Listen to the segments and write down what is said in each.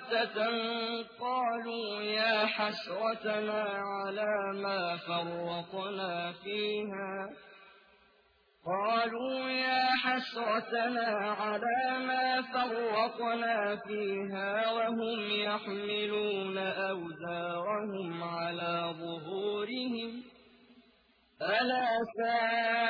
بغتة قالوا يا حسرتنا على ما فرطنا فيها قالوا يا حسرتنا على ما فرطنا فيها وهم يحملون أوزارهم على ظهورهم ألا ساء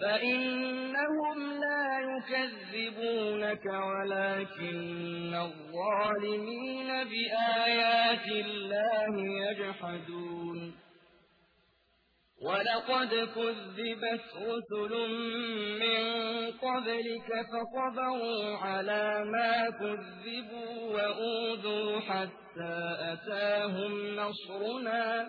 فإنهم لا يكذبونك ولكن الظالمين بآيات الله يجحدون ولقد كذبت رسل من قبلك فصبروا على ما كذبوا وأوذوا حتى أتاهم نصرنا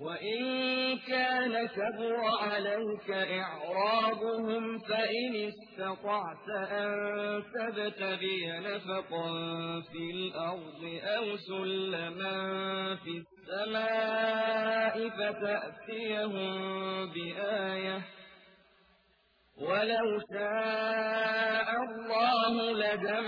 وإن كان كبر عليك إعراضهم فإن استطعت أن تبتغي نفقا في الأرض أو سلما في السماء فتأتيهم بآية ولو شاء الله لجمعهم